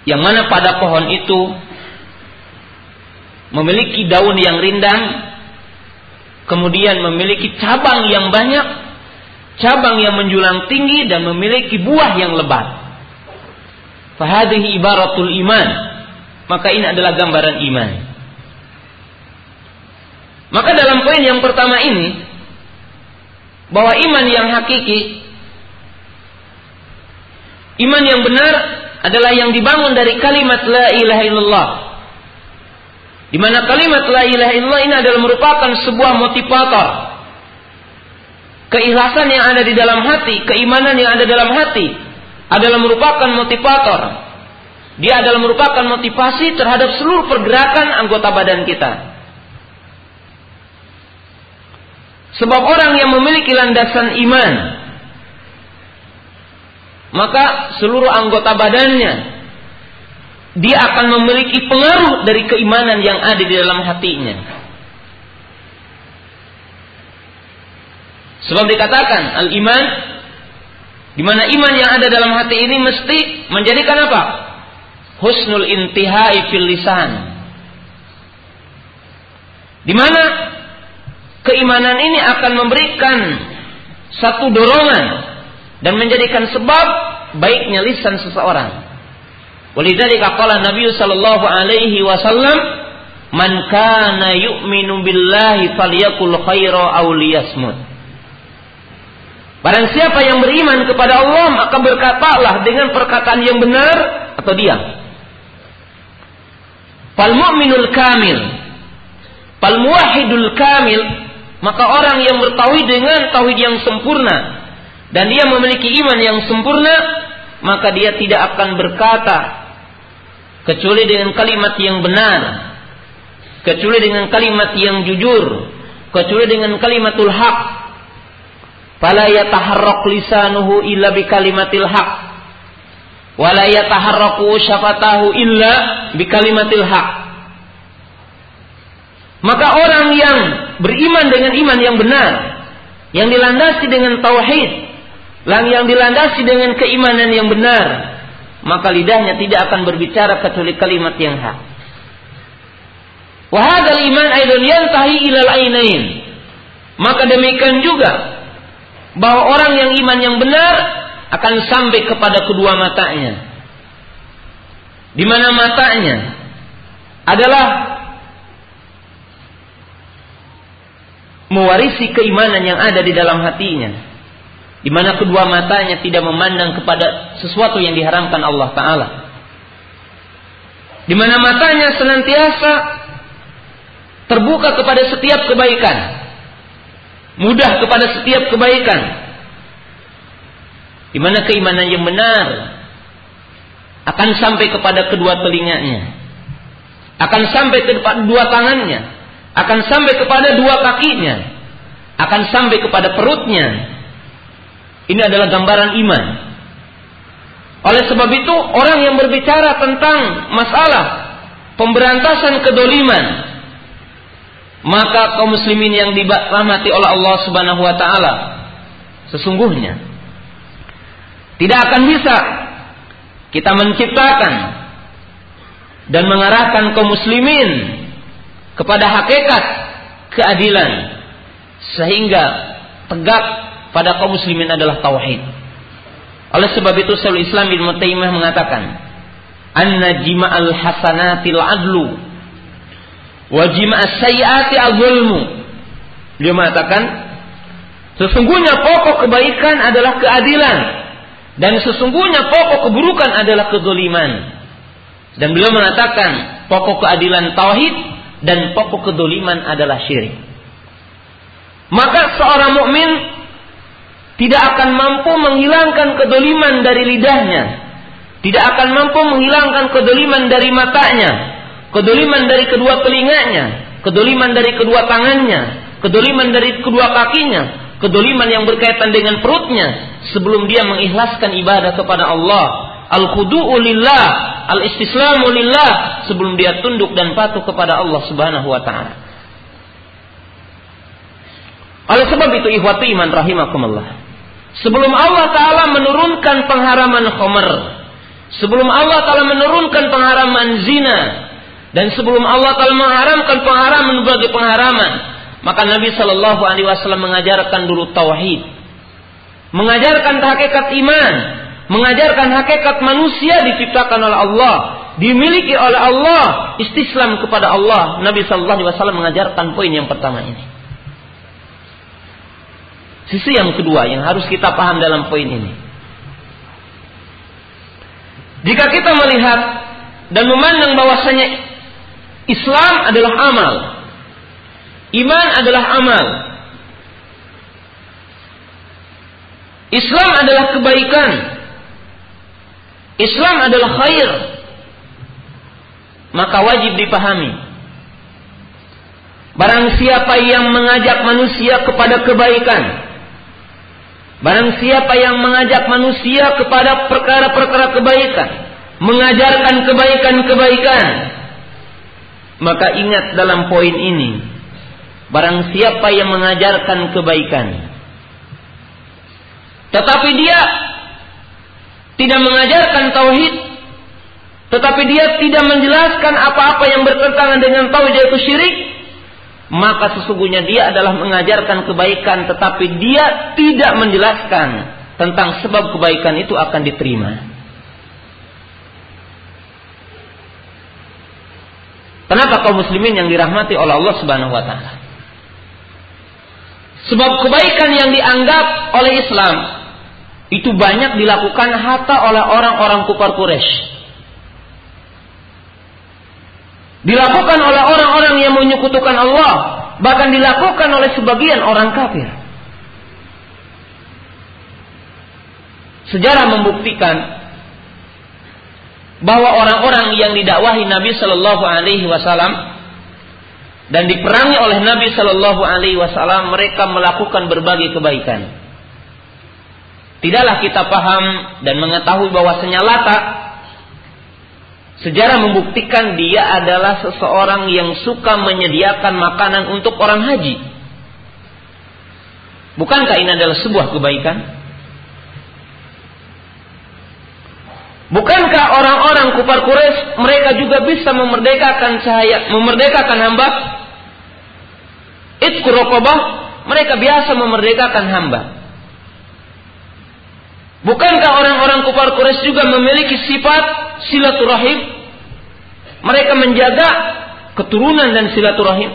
Yang mana pada pohon itu memiliki daun yang rindang, kemudian memiliki cabang yang banyak, cabang yang menjulang tinggi dan memiliki buah yang lebat. Fahadihi ibaratul iman. Maka ini adalah gambaran iman. Maka dalam poin yang pertama ini bahwa iman yang hakiki iman yang benar adalah yang dibangun dari kalimat la ilaha illallah di mana kalimat la ilaha illallah ini adalah merupakan sebuah motivator. Keikhlasan yang ada di dalam hati, keimanan yang ada dalam hati adalah merupakan motivator. Dia adalah merupakan motivasi terhadap seluruh pergerakan anggota badan kita. Sebab orang yang memiliki landasan iman, maka seluruh anggota badannya dia akan memiliki pengaruh dari keimanan yang ada di dalam hatinya. Sebab dikatakan al-iman di mana iman yang ada dalam hati ini mesti menjadikan apa? Husnul intihai fil lisan. Di mana keimanan ini akan memberikan satu dorongan dan menjadikan sebab baiknya lisan seseorang. Walidzalika qala Nabi sallallahu alaihi wasallam man kana yu'minu billahi falyakul khaira aw liyasmut. Barang siapa yang beriman kepada Allah maka berkatalah dengan perkataan yang benar atau diam. Fal mu'minul kamil Fal muwahhidul kamil maka orang yang bertauhid dengan tauhid yang sempurna dan dia memiliki iman yang sempurna maka dia tidak akan berkata kecuali dengan kalimat yang benar, kecuali dengan kalimat yang jujur, kecuali dengan kalimatul haq. Fala yataharrak lisanuhu illa bi kalimatil haq. Wala yataharraku syafatahu illa bi kalimatil haq. Maka orang yang beriman dengan iman yang benar, yang dilandasi dengan tauhid, yang dilandasi dengan keimanan yang benar, maka lidahnya tidak akan berbicara kecuali kalimat yang hak. Wahadal iman aidon yantahi ilal ainain. Maka demikian juga bahwa orang yang iman yang benar akan sampai kepada kedua matanya. Di mana matanya adalah mewarisi keimanan yang ada di dalam hatinya di mana kedua matanya tidak memandang kepada sesuatu yang diharamkan Allah taala. Di mana matanya senantiasa terbuka kepada setiap kebaikan. Mudah kepada setiap kebaikan. Di mana keimanan yang benar akan sampai kepada kedua telinganya. Akan sampai ke dua tangannya. Akan sampai kepada dua kakinya. Akan sampai kepada perutnya ini adalah gambaran iman. Oleh sebab itu, orang yang berbicara tentang masalah pemberantasan kedoliman, maka kaum muslimin yang dirahmati oleh Allah Subhanahu wa taala sesungguhnya tidak akan bisa kita menciptakan dan mengarahkan kaum muslimin kepada hakikat keadilan sehingga tegak pada kaum muslimin adalah tauhid. Oleh sebab itu Syaikhul Islam Ibnu Taimiyah mengatakan, "Anna jima'al hasanatil adlu wa jima'as al-zulmu." Dia mengatakan, sesungguhnya pokok kebaikan adalah keadilan dan sesungguhnya pokok keburukan adalah kezaliman. Dan beliau mengatakan, pokok keadilan tauhid dan pokok kedoliman adalah syirik. Maka seorang mukmin tidak akan mampu menghilangkan kedoliman dari lidahnya. Tidak akan mampu menghilangkan kedoliman dari matanya, kedoliman dari kedua telinganya, kedoliman dari kedua tangannya, kedoliman dari kedua kakinya, kedoliman yang berkaitan dengan perutnya. Sebelum dia mengikhlaskan ibadah kepada Allah. Al-khudu'u lillah, al-istislamu lillah. Sebelum dia tunduk dan patuh kepada Allah Subhanahu wa taala. Oleh sebab itu ihwati iman rahimakumullah. Sebelum Allah taala menurunkan pengharaman khamr, sebelum Allah taala menurunkan pengharaman zina dan sebelum Allah taala mengharamkan pengharaman bagi pengharaman, maka Nabi Shallallahu alaihi wasallam mengajarkan dulu tauhid. Mengajarkan hakikat iman, mengajarkan hakikat manusia diciptakan oleh Allah, dimiliki oleh Allah, istislam kepada Allah. Nabi Shallallahu alaihi wasallam mengajarkan poin yang pertama ini. Sisi yang kedua yang harus kita paham dalam poin ini. Jika kita melihat dan memandang bahwasanya Islam adalah amal, iman adalah amal, Islam adalah kebaikan, Islam adalah khair, maka wajib dipahami. Barang siapa yang mengajak manusia kepada kebaikan, Barang siapa yang mengajak manusia kepada perkara-perkara kebaikan, mengajarkan kebaikan-kebaikan, maka ingat dalam poin ini, barang siapa yang mengajarkan kebaikan, tetapi dia tidak mengajarkan tauhid, tetapi dia tidak menjelaskan apa-apa yang bertentangan dengan tauhid yaitu syirik, maka sesungguhnya dia adalah mengajarkan kebaikan tetapi dia tidak menjelaskan tentang sebab kebaikan itu akan diterima. Kenapa kaum muslimin yang dirahmati oleh Allah Subhanahu wa taala? Sebab kebaikan yang dianggap oleh Islam itu banyak dilakukan hatta oleh orang-orang kufar Quraisy. Dilakukan oleh orang-orang yang menyekutukan Allah, bahkan dilakukan oleh sebagian orang kafir. Sejarah membuktikan bahwa orang-orang yang didakwahi Nabi Shallallahu Alaihi Wasallam dan diperangi oleh Nabi Shallallahu Alaihi Wasallam mereka melakukan berbagai kebaikan. Tidaklah kita paham dan mengetahui bahwa Lata Sejarah membuktikan dia adalah seseorang yang suka menyediakan makanan untuk orang haji. Bukankah ini adalah sebuah kebaikan? Bukankah orang-orang kufar Quraisy mereka juga bisa memerdekakan cahaya, memerdekakan hamba? Itku mereka biasa memerdekakan hamba. Bukankah orang-orang kufar Quraisy juga memiliki sifat silaturahim? Mereka menjaga keturunan dan silaturahim.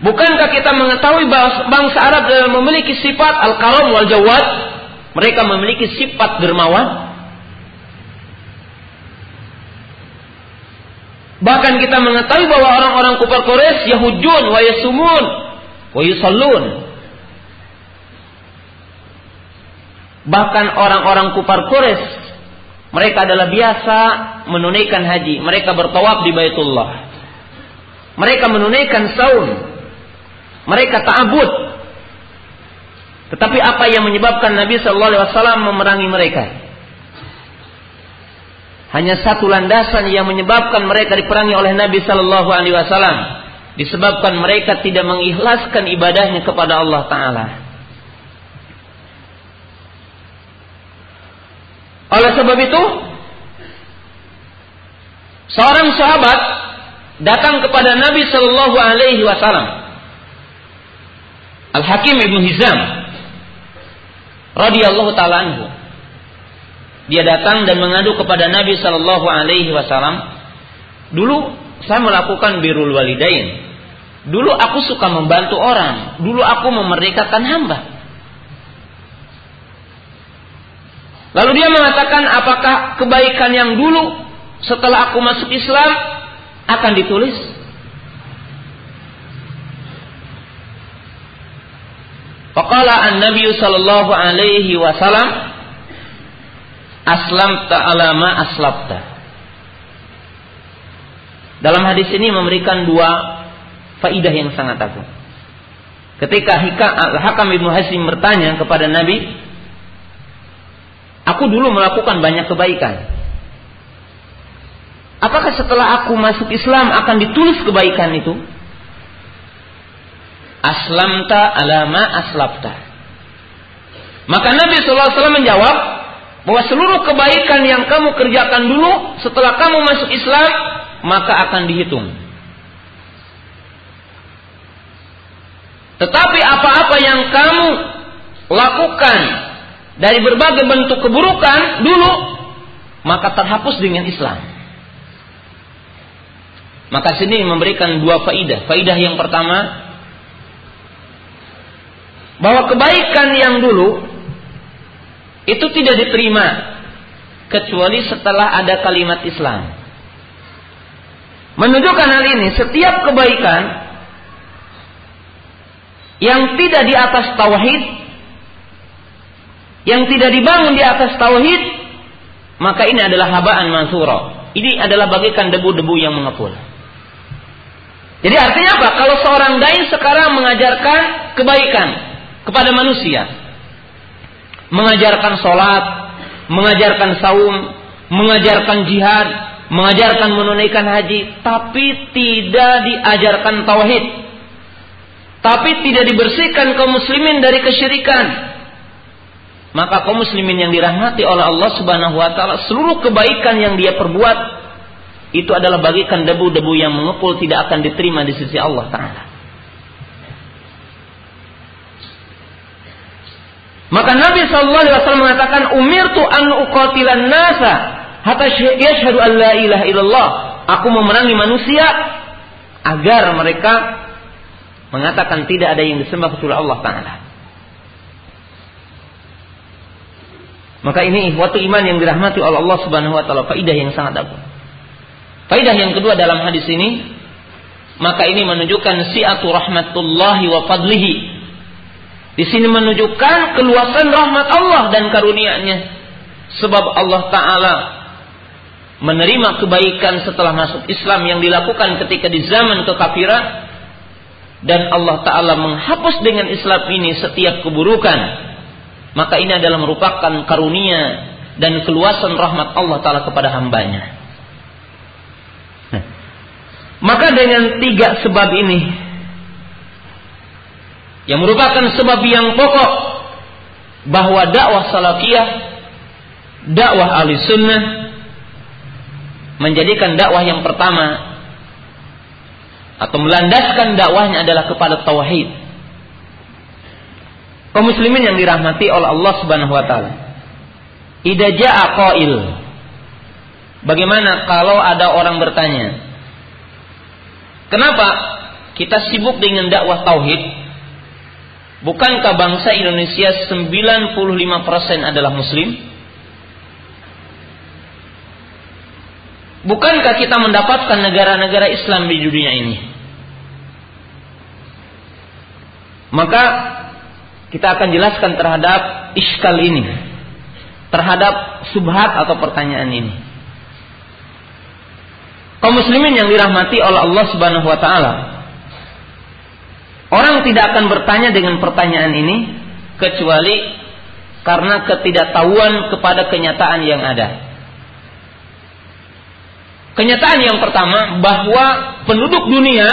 Bukankah kita mengetahui bangsa Arab memiliki sifat al-karam wal jawad? Mereka memiliki sifat dermawan. Bahkan kita mengetahui bahwa orang-orang kufar Quraisy yahujun wa yasumun wa yusallun. Bahkan orang-orang kufar Quraisy mereka adalah biasa menunaikan haji. Mereka bertawaf di Baitullah. Mereka menunaikan saum. Mereka ta'abud. Tetapi apa yang menyebabkan Nabi Wasallam memerangi mereka? Hanya satu landasan yang menyebabkan mereka diperangi oleh Nabi Wasallam. Disebabkan mereka tidak mengikhlaskan ibadahnya kepada Allah Taala. Oleh sebab itu, seorang sahabat datang kepada Nabi Shallallahu Alaihi Wasallam. Al Hakim ibnu Hizam, radhiyallahu taala anhu. Dia datang dan mengadu kepada Nabi Shallallahu Alaihi Wasallam. Dulu saya melakukan birul walidain. Dulu aku suka membantu orang. Dulu aku memerdekakan hamba. Lalu dia mengatakan apakah kebaikan yang dulu setelah aku masuk Islam akan ditulis? Faqala an-nabiy sallallahu alaihi wasallam aslam ta'alama aslabta. Dalam hadis ini memberikan dua faidah yang sangat agung. Ketika Hakam Ibnu Hasim bertanya kepada Nabi, Aku dulu melakukan banyak kebaikan. Apakah setelah aku masuk Islam akan ditulis kebaikan itu? Aslamta alama aslabta. Maka Nabi SAW menjawab bahwa seluruh kebaikan yang kamu kerjakan dulu setelah kamu masuk Islam maka akan dihitung. Tetapi apa-apa yang kamu lakukan dari berbagai bentuk keburukan dulu maka terhapus dengan Islam. Maka sini memberikan dua faidah. Faidah yang pertama bahwa kebaikan yang dulu itu tidak diterima kecuali setelah ada kalimat Islam. Menunjukkan hal ini, setiap kebaikan yang tidak di atas tauhid yang tidak dibangun di atas tauhid, maka ini adalah habaan mansura. Ini adalah bagikan debu-debu yang mengepul. Jadi artinya apa? Kalau seorang dai sekarang mengajarkan kebaikan kepada manusia, mengajarkan sholat, mengajarkan saum, mengajarkan jihad, mengajarkan menunaikan haji, tapi tidak diajarkan tauhid, tapi tidak dibersihkan kaum muslimin dari kesyirikan, maka kaum muslimin yang dirahmati oleh Allah Subhanahu wa taala seluruh kebaikan yang dia perbuat itu adalah bagikan debu-debu yang mengepul tidak akan diterima di sisi Allah taala. Maka Nabi sallallahu alaihi wasallam mengatakan umirtu an uqatilan nasa hatta yashhadu an la ilaha illallah. Aku memerangi manusia agar mereka mengatakan tidak ada yang disembah kecuali Allah taala. Maka ini waktu iman yang dirahmati oleh Allah Subhanahu wa taala, faidah yang sangat agung. Faidah yang kedua dalam hadis ini, maka ini menunjukkan si'atu rahmatullahi wa fadlihi. Di sini menunjukkan keluasan rahmat Allah dan karunia-Nya. Sebab Allah taala menerima kebaikan setelah masuk Islam yang dilakukan ketika di zaman kekafiran dan Allah taala menghapus dengan Islam ini setiap keburukan maka ini adalah merupakan karunia dan keluasan rahmat Allah Ta'ala kepada hambanya. Maka dengan tiga sebab ini, yang merupakan sebab yang pokok bahwa dakwah salafiyah, dakwah ahli sunnah, menjadikan dakwah yang pertama atau melandaskan dakwahnya adalah kepada tauhid kaum muslimin yang dirahmati oleh Allah Subhanahu wa taala. Idza jaa qail. Bagaimana kalau ada orang bertanya, "Kenapa kita sibuk dengan dakwah tauhid? Bukankah bangsa Indonesia 95% adalah muslim?" Bukankah kita mendapatkan negara-negara Islam di dunia ini? Maka kita akan jelaskan terhadap iskal ini. Terhadap subhat atau pertanyaan ini. Kaum muslimin yang dirahmati oleh Allah Subhanahu wa taala. Orang tidak akan bertanya dengan pertanyaan ini kecuali karena ketidaktahuan kepada kenyataan yang ada. Kenyataan yang pertama bahwa penduduk dunia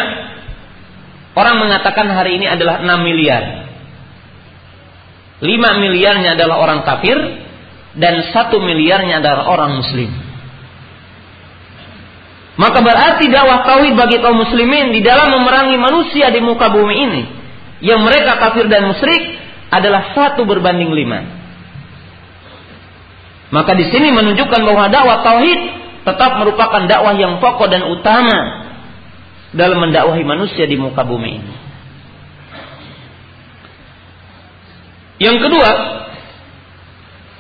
orang mengatakan hari ini adalah 6 miliar. 5 miliarnya adalah orang kafir dan 1 miliarnya adalah orang muslim. Maka berarti dakwah tauhid bagi kaum muslimin di dalam memerangi manusia di muka bumi ini yang mereka kafir dan musyrik adalah satu berbanding lima. Maka di sini menunjukkan bahwa dakwah tauhid tetap merupakan dakwah yang pokok dan utama dalam mendakwahi manusia di muka bumi ini. Yang kedua,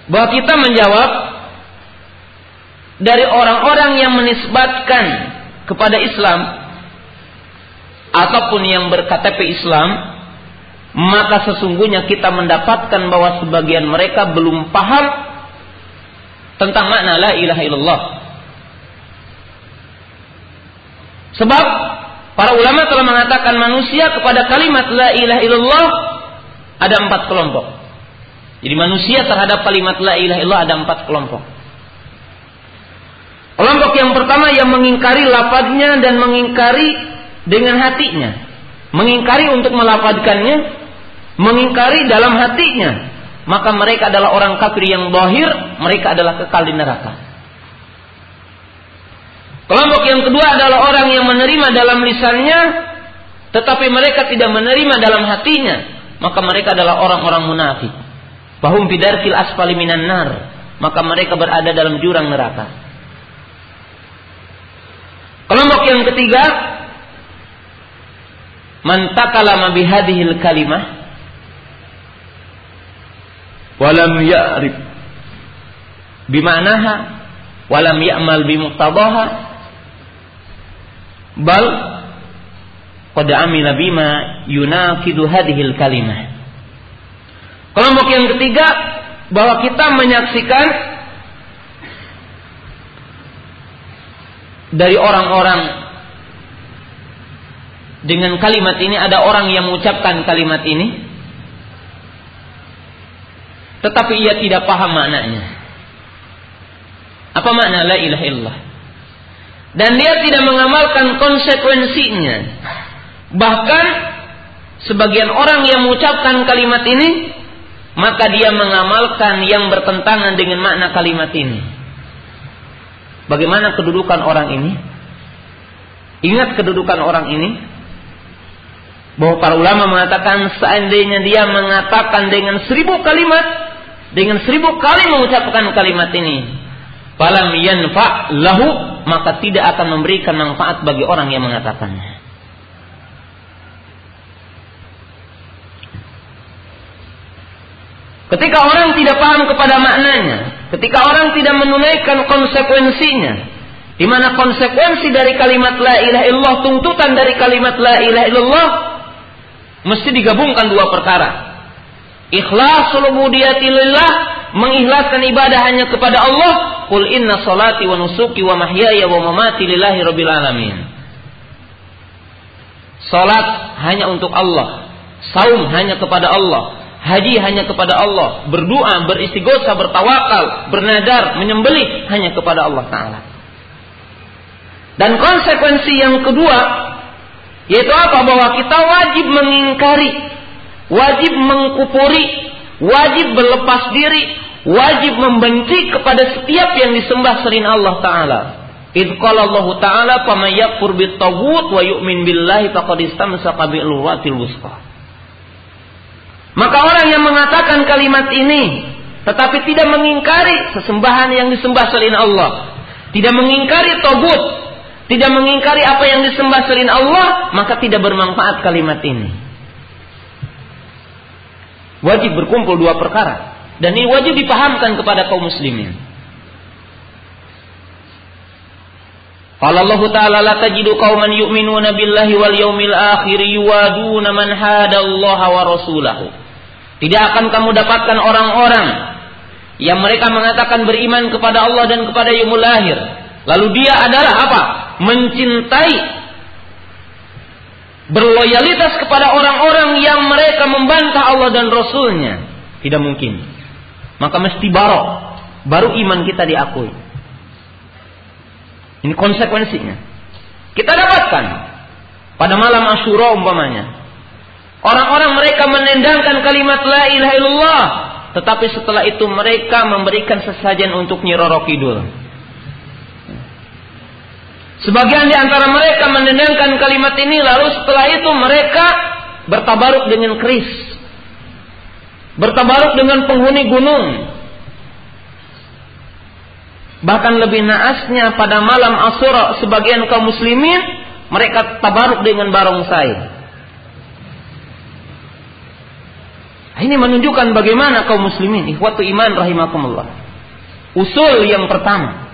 bahwa kita menjawab dari orang-orang yang menisbatkan kepada Islam ataupun yang berKTP Islam, maka sesungguhnya kita mendapatkan bahwa sebagian mereka belum paham tentang makna la ilaha illallah. Sebab para ulama telah mengatakan manusia kepada kalimat la ilaha illallah ada empat kelompok. Jadi manusia terhadap kalimat la ilaha illallah ada empat kelompok. Kelompok yang pertama yang mengingkari lafadznya dan mengingkari dengan hatinya. Mengingkari untuk melafadkannya, mengingkari dalam hatinya. Maka mereka adalah orang kafir yang dohir, mereka adalah kekal di neraka. Kelompok yang kedua adalah orang yang menerima dalam lisannya, tetapi mereka tidak menerima dalam hatinya. Maka mereka adalah orang-orang munafik. Bahum bidarkil asfali minan nar. Maka mereka berada dalam jurang neraka. Kelompok yang ketiga, man takalama bihadhil kalimah walam ya'rif bimanaha walam ya'mal bimuqtadaha bal qad amila bima yunakidu hadhil kalimah. Kelompok yang ketiga bahwa kita menyaksikan dari orang-orang dengan kalimat ini ada orang yang mengucapkan kalimat ini tetapi ia tidak paham maknanya. Apa makna la ilaha illallah? Dan dia tidak mengamalkan konsekuensinya. Bahkan sebagian orang yang mengucapkan kalimat ini maka dia mengamalkan yang bertentangan dengan makna kalimat ini. Bagaimana kedudukan orang ini? Ingat kedudukan orang ini? Bahwa para ulama mengatakan seandainya dia mengatakan dengan seribu kalimat, dengan seribu kali mengucapkan kalimat ini, falam yanfa lahu maka tidak akan memberikan manfaat bagi orang yang mengatakannya. Ketika orang tidak paham kepada maknanya, Ketika orang tidak menunaikan konsekuensinya, di mana konsekuensi dari kalimat la ilaha illallah, tuntutan dari kalimat la ilaha illallah mesti digabungkan dua perkara. Ikhlasul ubudiyati lillah, mengikhlaskan ibadah hanya kepada Allah. Qul inna salati wa nusuki wa mahyaya wa mamati lillahi rabbil alamin. Salat hanya untuk Allah, saum hanya kepada Allah, Haji hanya kepada Allah, berdoa, beristighosa, bertawakal, bernadar, menyembelih hanya kepada Allah taala. Dan konsekuensi yang kedua yaitu apa? Bahwa kita wajib mengingkari, wajib mengkupuri, wajib berlepas diri, wajib membenci kepada setiap yang disembah selain Allah taala. Idh qala Allah taala faman yakfur bit wa yu'min billahi faqad istamsaka bil wusqa. Maka orang yang mengatakan kalimat ini tetapi tidak mengingkari sesembahan yang disembah selain Allah, tidak mengingkari togut, tidak mengingkari apa yang disembah selain Allah, maka tidak bermanfaat kalimat ini. Wajib berkumpul dua perkara dan ini wajib dipahamkan kepada kaum muslimin. Qala Allah Ta'ala la tajidu qauman yu'minuna billahi wal yawmil akhir yuwaduna man hada Allah wa rasulahu tidak akan kamu dapatkan orang-orang yang mereka mengatakan beriman kepada Allah dan kepada yaumul lahir. Lalu dia adalah apa? Mencintai berloyalitas kepada orang-orang yang mereka membantah Allah dan Rasulnya. Tidak mungkin. Maka mesti barok. Baru iman kita diakui. Ini konsekuensinya. Kita dapatkan pada malam Asyura umpamanya. Orang-orang mereka menendangkan kalimat la ilaha illallah. Tetapi setelah itu mereka memberikan sesajen untuk Nyi Roro Kidul. Sebagian di antara mereka menendangkan kalimat ini lalu setelah itu mereka bertabaruk dengan keris. Bertabaruk dengan penghuni gunung. Bahkan lebih naasnya pada malam Asyura sebagian kaum muslimin mereka tabaruk dengan barongsai. Ini menunjukkan bagaimana kaum muslimin ikhwatu iman rahimakumullah. Usul yang pertama